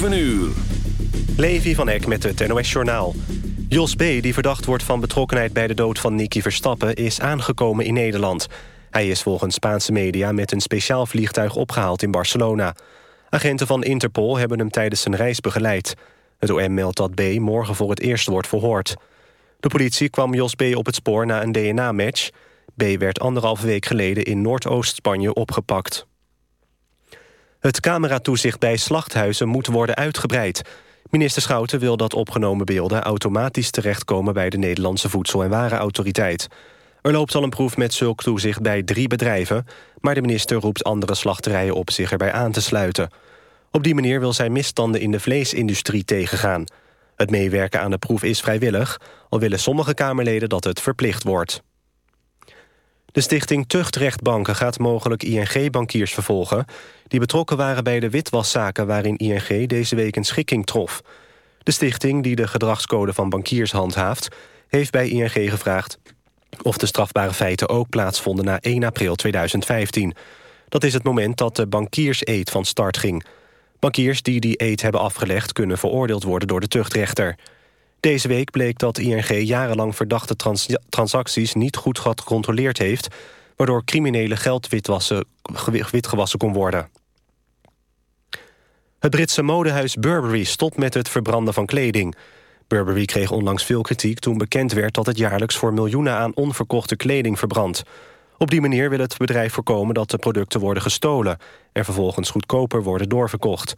7 uur. Levi van Eck met het NOS-journaal. Jos B., die verdacht wordt van betrokkenheid bij de dood van Nicky Verstappen... is aangekomen in Nederland. Hij is volgens Spaanse media met een speciaal vliegtuig opgehaald in Barcelona. Agenten van Interpol hebben hem tijdens zijn reis begeleid. Het OM meldt dat B. morgen voor het eerst wordt verhoord. De politie kwam Jos B. op het spoor na een DNA-match. B. werd anderhalve week geleden in Noordoost-Spanje opgepakt. Het cameratoezicht bij slachthuizen moet worden uitgebreid. Minister Schouten wil dat opgenomen beelden automatisch terechtkomen bij de Nederlandse Voedsel- en Warenautoriteit. Er loopt al een proef met zulk toezicht bij drie bedrijven... maar de minister roept andere slachterijen op zich erbij aan te sluiten. Op die manier wil zij misstanden in de vleesindustrie tegengaan. Het meewerken aan de proef is vrijwillig... al willen sommige Kamerleden dat het verplicht wordt. De stichting Tuchtrechtbanken gaat mogelijk ING-bankiers vervolgen... die betrokken waren bij de witwaszaken waarin ING deze week een schikking trof. De stichting, die de gedragscode van bankiers handhaaft... heeft bij ING gevraagd of de strafbare feiten ook plaatsvonden na 1 april 2015. Dat is het moment dat de bankierseed van start ging. Bankiers die die eed hebben afgelegd... kunnen veroordeeld worden door de tuchtrechter. Deze week bleek dat ING jarenlang verdachte transacties... niet goed gecontroleerd heeft... waardoor criminele geld witgewassen kon worden. Het Britse modehuis Burberry stopt met het verbranden van kleding. Burberry kreeg onlangs veel kritiek toen bekend werd... dat het jaarlijks voor miljoenen aan onverkochte kleding verbrandt. Op die manier wil het bedrijf voorkomen dat de producten worden gestolen... en vervolgens goedkoper worden doorverkocht.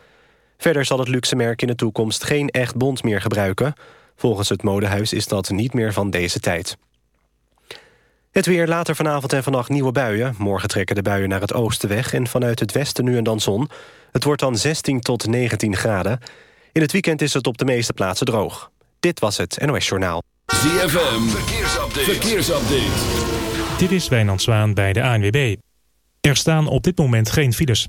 Verder zal het luxe merk in de toekomst geen echt bond meer gebruiken. Volgens het modehuis is dat niet meer van deze tijd. Het weer later vanavond en vannacht nieuwe buien. Morgen trekken de buien naar het oosten weg... en vanuit het westen nu en dan zon. Het wordt dan 16 tot 19 graden. In het weekend is het op de meeste plaatsen droog. Dit was het NOS Journaal. ZFM, verkeersupdate. verkeersupdate. Dit is Wijnand Zwaan bij de ANWB. Er staan op dit moment geen files.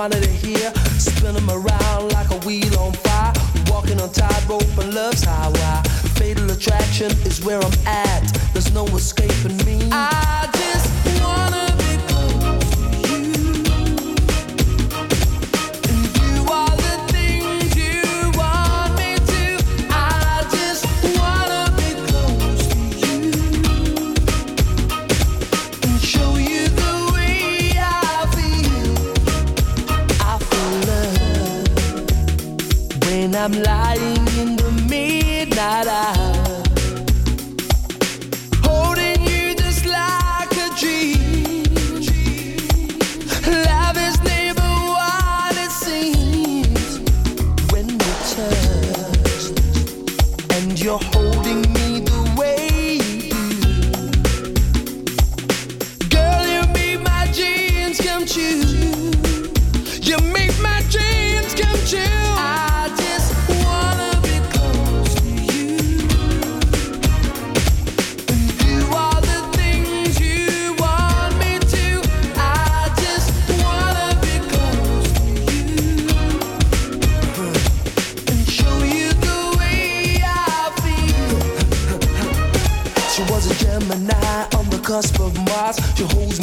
Wanted to hear, spinning me around like a wheel on fire, walking on tightrope and love's highway. Fatal attraction is where I'm at.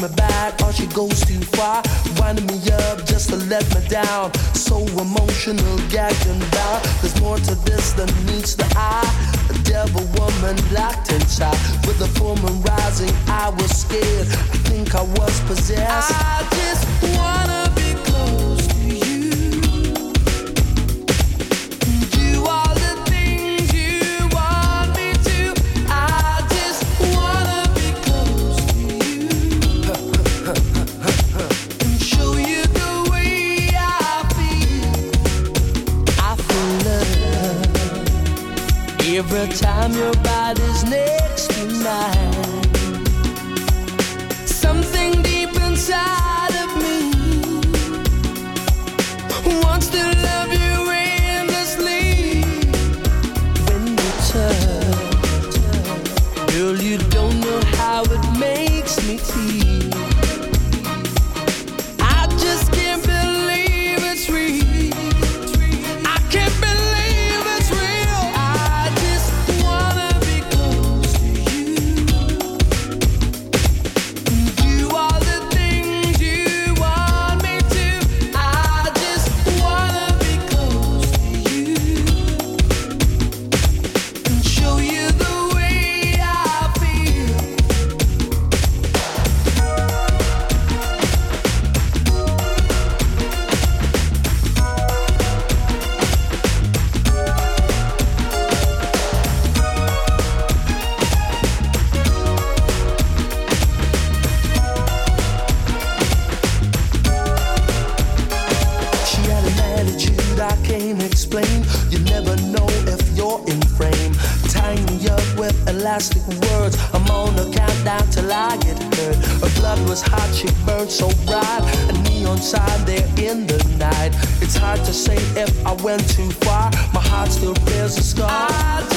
my bag or she goes too far. Winding me up just to let me down. So emotional, gagging down. There's more to this than meets the eye. A devil woman locked inside with a full moon rising. I was scared. I think I was possessed. I just want. time your body's naked shine so bright. A neon sign there in the night. It's hard to say if I went too far. My heart still bears a scar.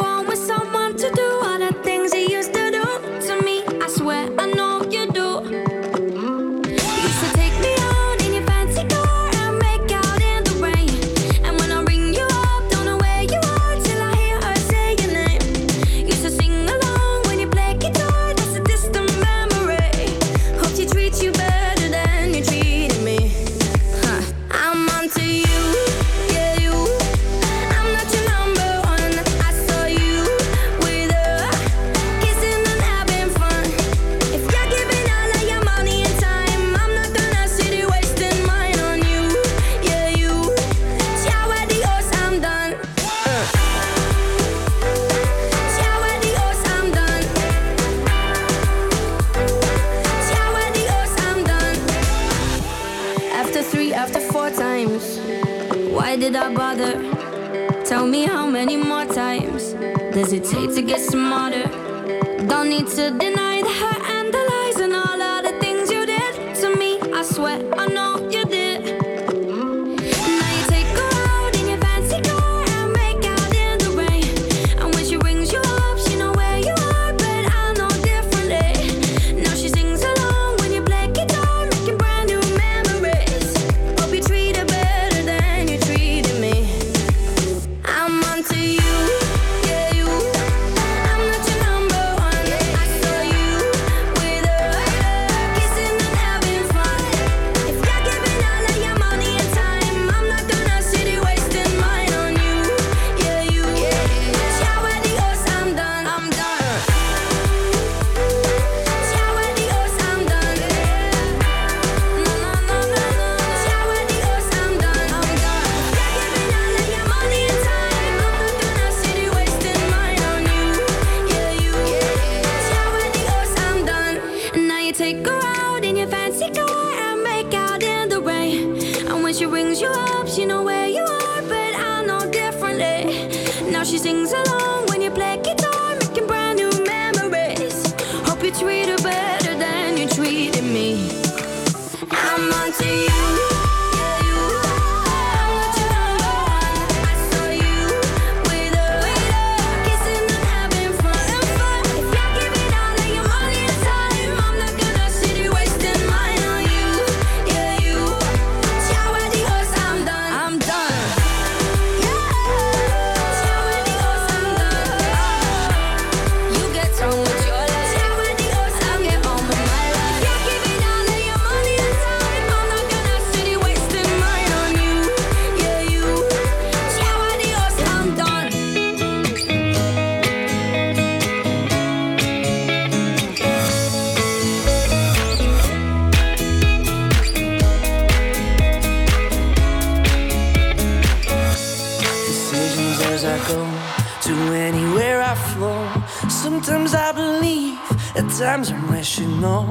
hesitate to get smarter.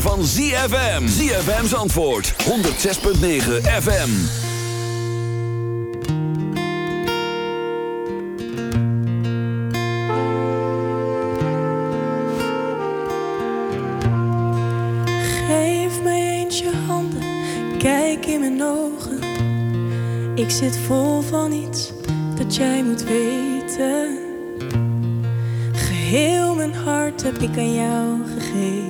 Van ZFM. ZFM's antwoord, 106.9 FM. Geef mij eens je handen, kijk in mijn ogen. Ik zit vol van iets dat jij moet weten. Geheel mijn hart heb ik aan jou gegeven.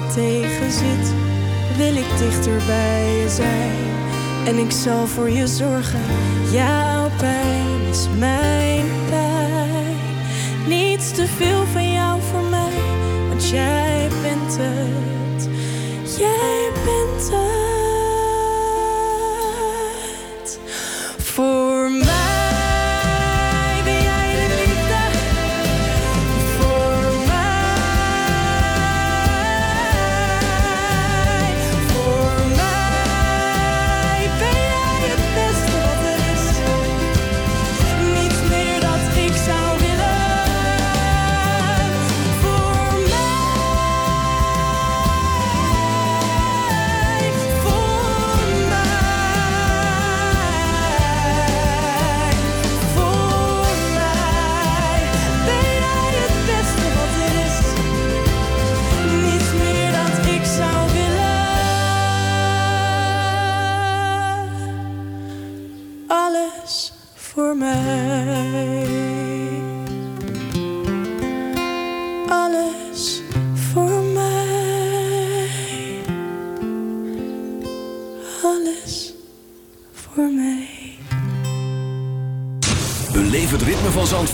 Het tegen zit, wil ik dichter bij je zijn. En ik zal voor je zorgen. Jouw pijn is mijn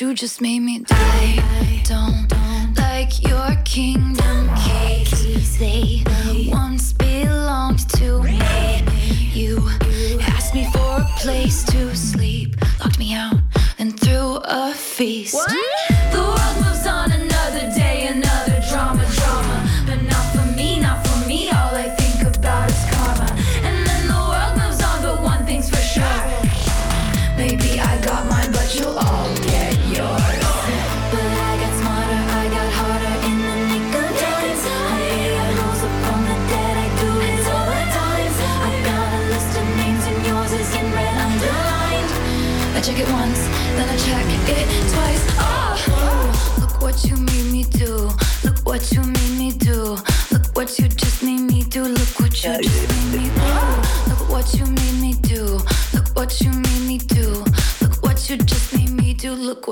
You just made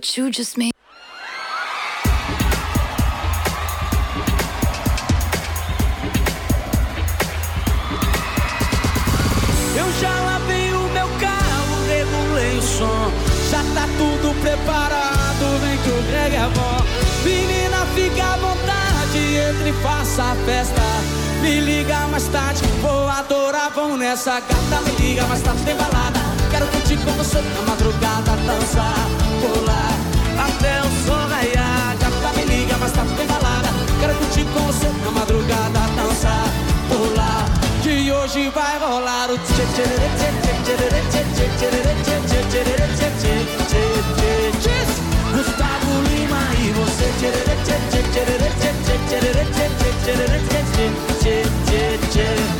what you just made. Eu já lavei o meu carro, regulei o som. Já tá tudo preparado, vem que o Greg é bom. Menina, fica à vontade, entre e faça a festa. Me liga mais tarde, vou adorar, vamos nessa gata. Me liga mais tarde, tem balada. Quero curtir com você na madrugada, dançar, pular até o sol raiar. Gata, me liga tarde, tem balada. Quero curtir com você na madrugada, dançar, pular. Que hoje vai rolar o tchê tchê tchê tchê tchê tchê tchê tchê tchê tchê Gustavo Lima e você tchê tchê tchê tchê tchê tchê tchê tchê tchê tchê tchê tchê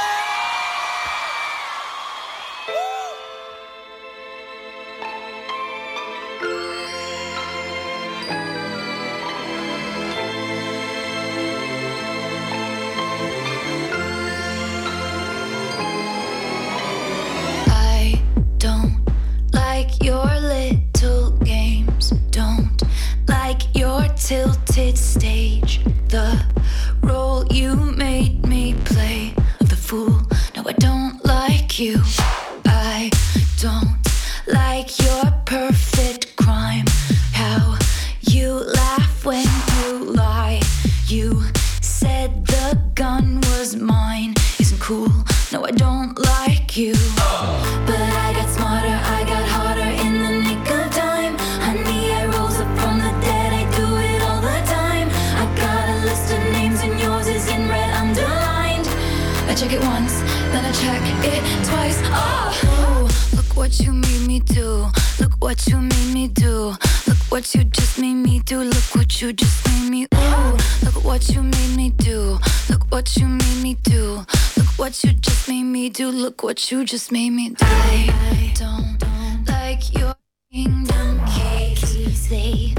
what you made me do. Look what you made me do. Look what you just made me do. Look what you just made me. Ooh, look what you made me do. Look what you made me do. Look what you just made me do. Look what you just made me do. I don't like your kingdom keys. They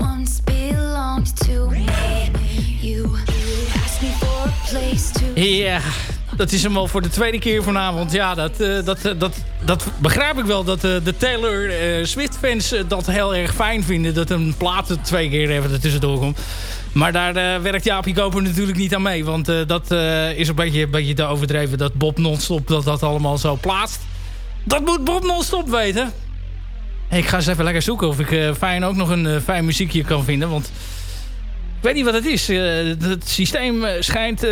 once belonged to me. You asked me for a place to. Ja, dat is hem al voor de tweede keer vanavond. Ja, dat, eh, dat, eh, dat, dat begrijp ik wel. Dat eh, de Taylor Swift-fans dat heel erg fijn vinden. Dat een plaat twee keer even ertussendoor komt. Maar daar werkt Jaapie Koper natuurlijk niet aan mee. Want dat is een beetje, een beetje te overdreven. Dat Bob non-stop dat, dat allemaal zo plaatst. Dat moet Bob non-stop weten. Ik ga eens even lekker zoeken of ik fijn ook nog een fijn muziekje kan vinden. Want ik weet niet wat het is. Eh, het systeem eh, schijnt eh,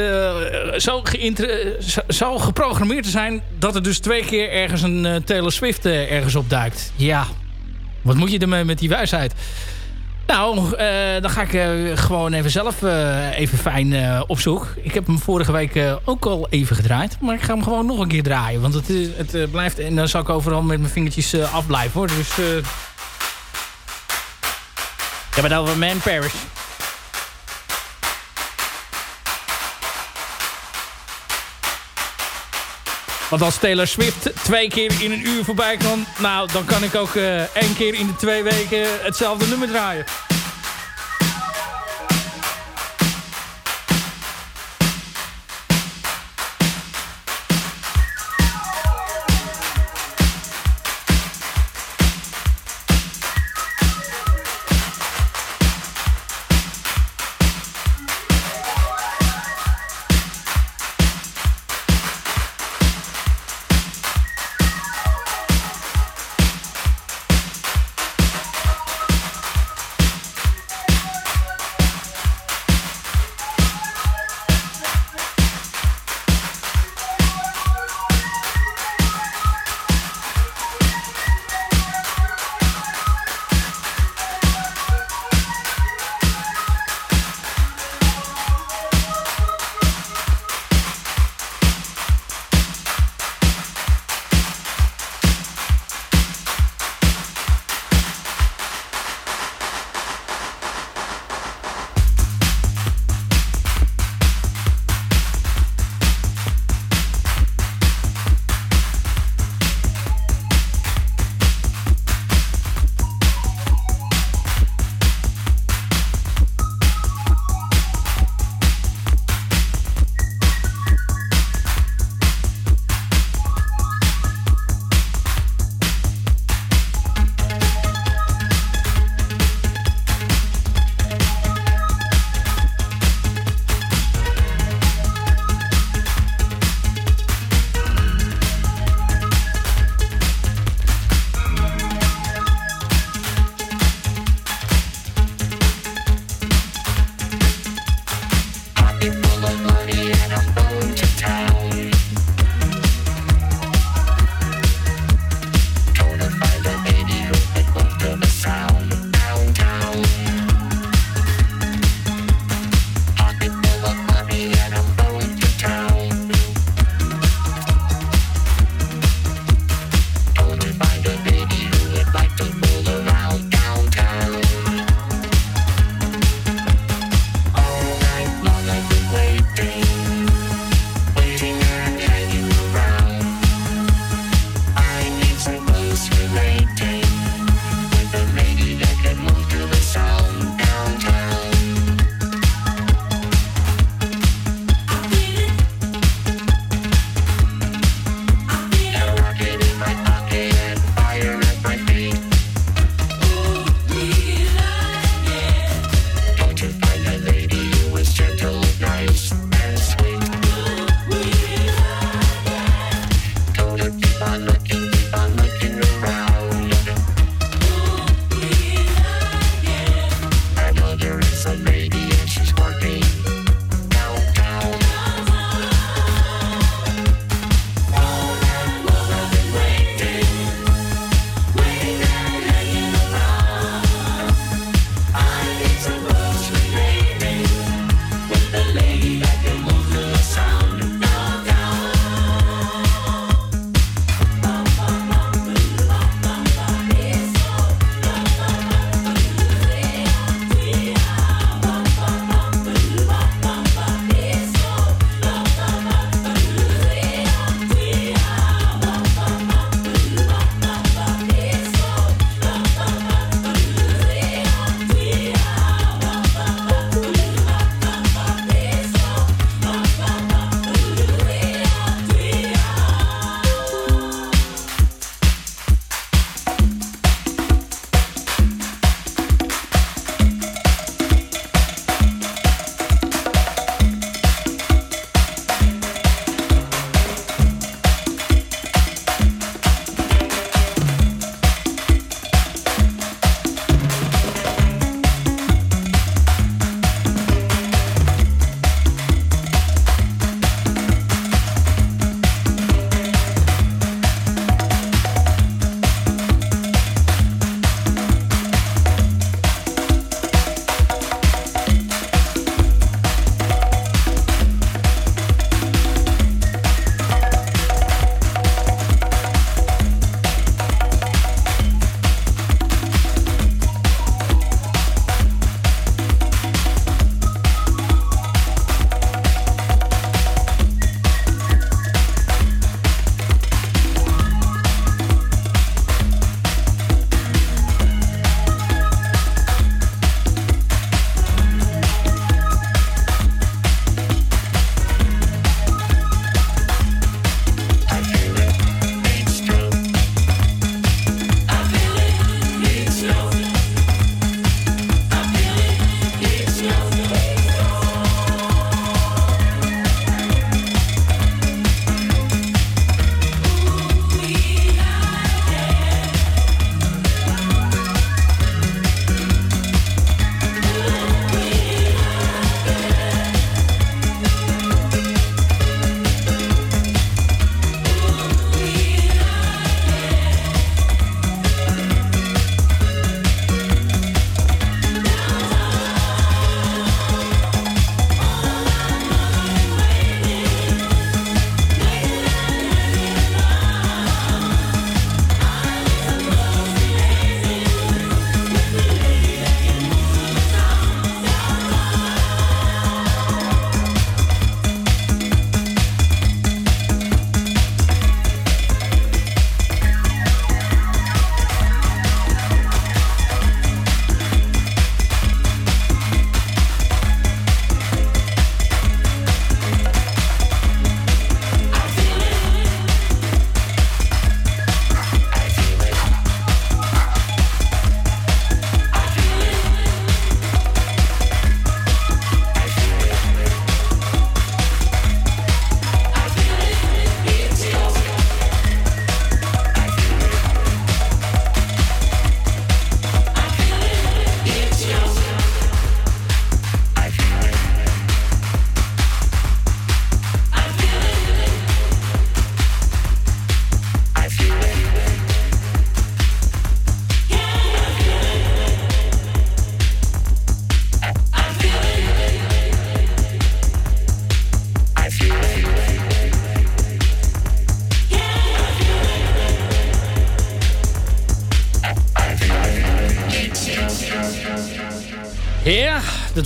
zo, zo- geprogrammeerd te zijn... dat er dus twee keer ergens een eh, Taylor Swift ergens opduikt. Ja, wat moet je ermee met die wijsheid? Nou, dan ga ik gewoon even zelf even fijn op zoek. Ik heb hem vorige week ook al even gedraaid. Maar ik ga hem gewoon nog een keer draaien. Want het, is- het blijft... En dan zal ik overal met mijn vingertjes afblijven hoor. Dus... ik heb het over Man Paris. Want als Taylor Swift twee keer in een uur voorbij kan... nou, dan kan ik ook eh, één keer in de twee weken hetzelfde nummer draaien.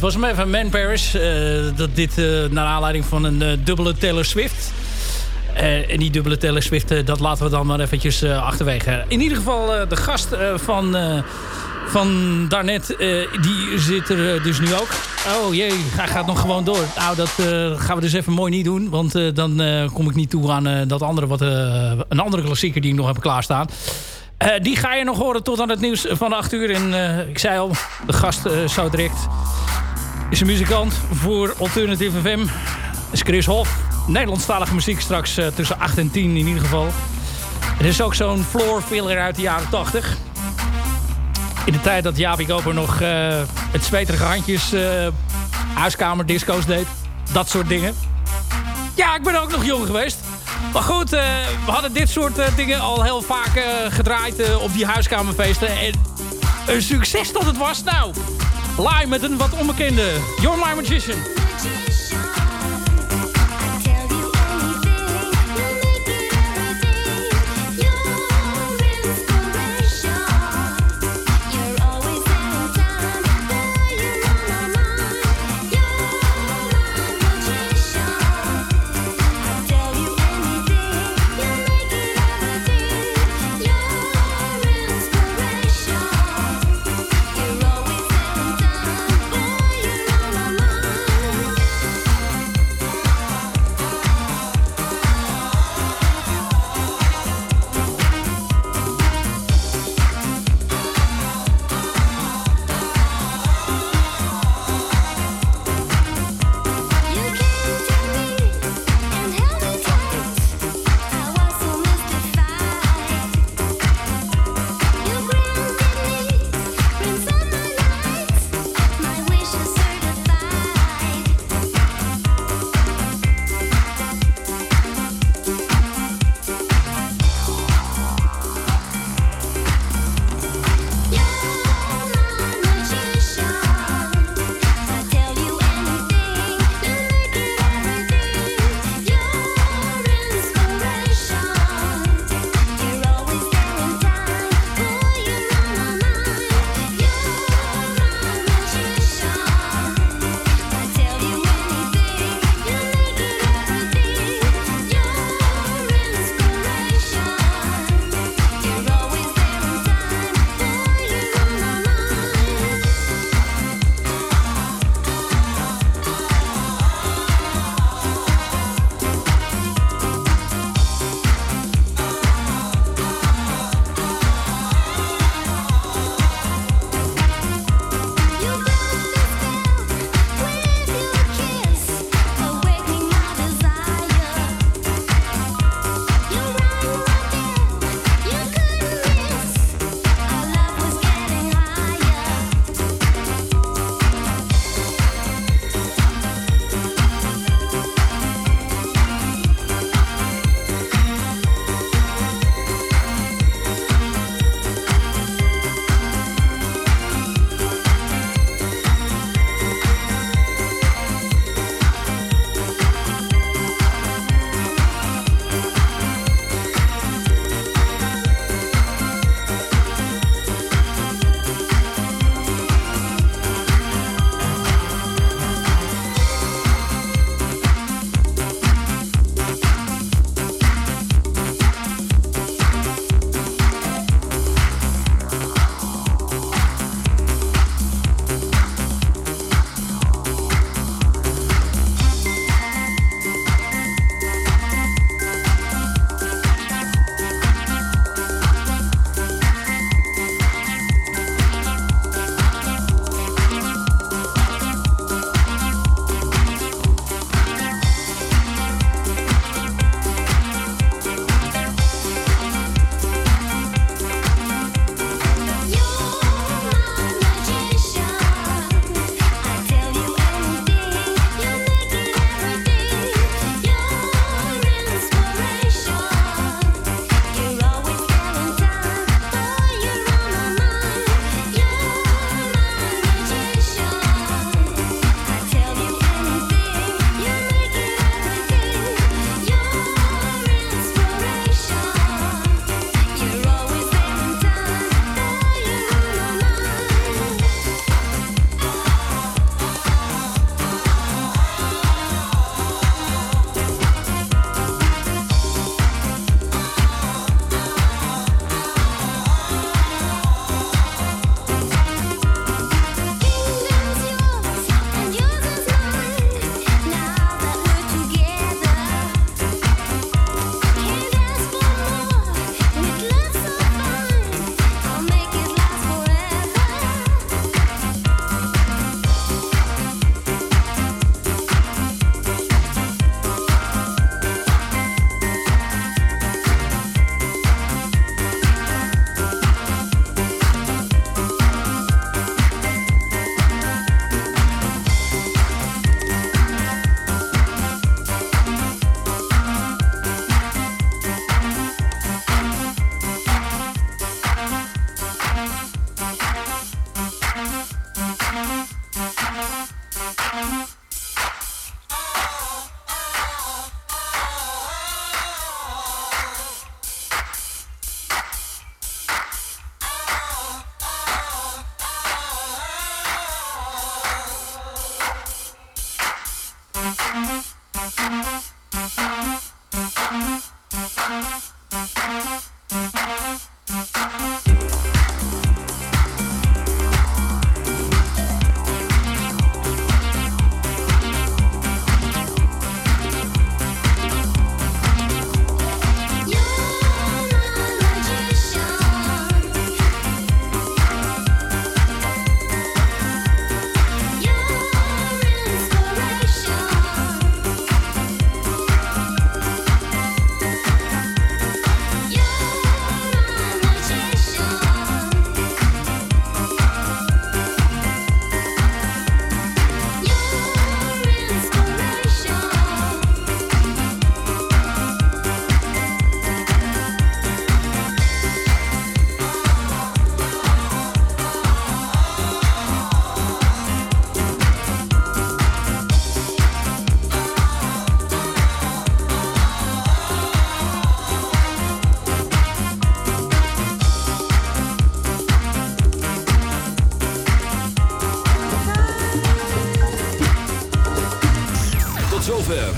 Dat was hem even. Man Paris. Uh, dat dit uh, naar aanleiding van een uh, dubbele Taylor Swift. en die dubbele Taylor Swift, dat laten we dan maar eventjes achterwege. In ieder geval de gast van, van daarnet, die zit er dus nu ook. Oh jee, hij gaat nog gewoon door. Nou, dat gaan we dus even mooi niet doen. Want dan kom ik niet toe aan dat andere, wat, een andere klassieker die ik nog heb klaarstaan. Uh, die ga je nog horen tot aan het nieuws van 8 uur. En ik zei al, de gast uh, zo direct is een muzikant voor Alternative FM. is Chris Hof. Nederlandstalige muziek straks tussen 8 en 10 in ieder geval. Er is ook zo'n floor filler uit de jaren 80. In de tijd dat Javi Koper nog het zweterige handjes huiskamerdisco's deed. Dat soort dingen. Ja, ik ben ook nog jong geweest. Maar goed, uh, we hadden dit soort uh, dingen al heel vaak uh, gedraaid op die huiskamerfeesten. En een succes dat het was. Nou, live met een wat onbekende Your My Magician.